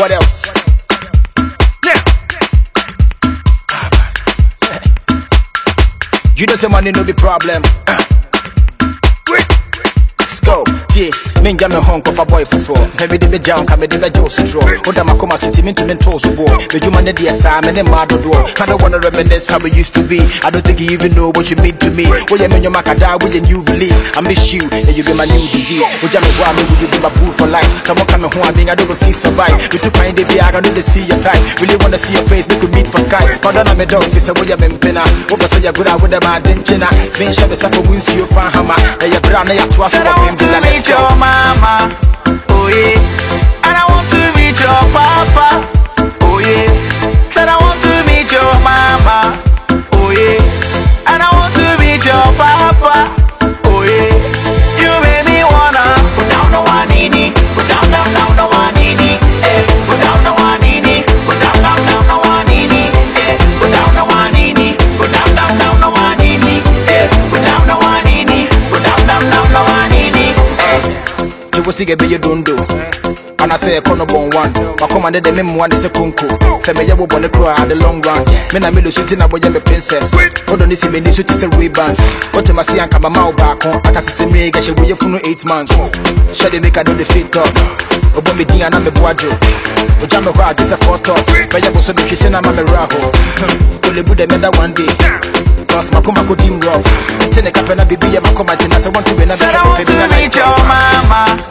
What else? Yeah. You know say money no be problem. Uh. Let's go. Yeah, me nja me hon kofa boy foforo. Heavy de be down, ka me de be jo sitro. Oda makoma siti me to me to so bo. Me juma ne dia sa me ne ma do do. I don't wanna reminisce how we used to be. I don't think you even know what you mean to me. Yeah, me your makada with your new release. I miss you, and you be my new disease. Oja me wa me would you be my boo for life. Come on, come home, I mean I don't feel survive. You took find the be I don't need to see your type. Really wanna see your face, we could meet for sky. Pardon me dog, fisa wo ya me mpena. Oba say ya good I would have my denchina. Fin shabe sako wins you fan hammer. Na ya bra na ya twa so Said I want to meet your wosi gɛ bɛyɛ dondo anasɛ ɛkɔ no bɔn one makɔmande dɛ memmoa ne sɛ konko sɛ mɛyɛ wo bɔne kora ade long run me na melo so nti na bɔyɛ me princess wodɔ ne sɛ m'ani so te sɛ rabans wotemase anka mama wo baako aka sɛ sɛ mmere gɛhyɛ woyɛ funu 8 months hyɛde meka do de fit up ɔbɔ me din ana meboa dwo ogya me hɔ agye sɛ fɔtɔ bɛyɛ bo so mehwe sɛ no ama me werɛ hɔ kolebu dɛ mɛda one day Cause my coma could rough. Tene capena baby, my coma, I want to be another. I want to meet your mama.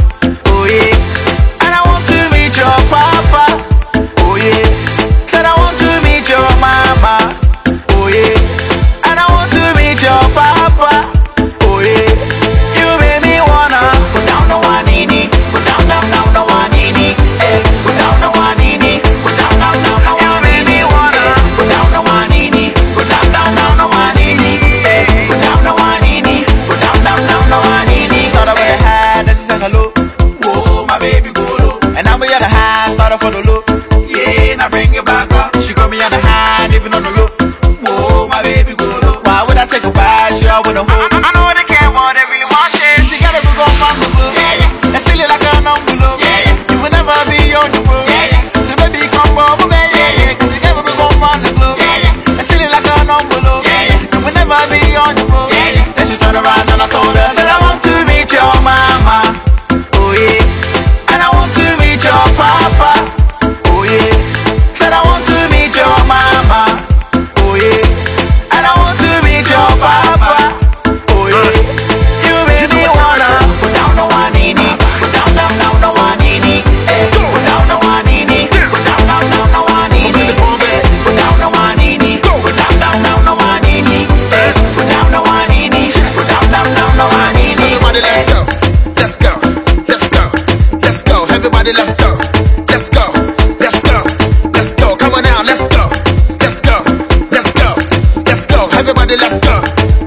with let's go,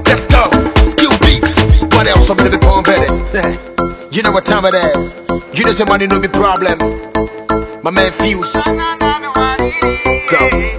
let's go. Skill beats, what else I'm living on better? You know what time it is. You know somebody know me problem. My man Fuse. Go.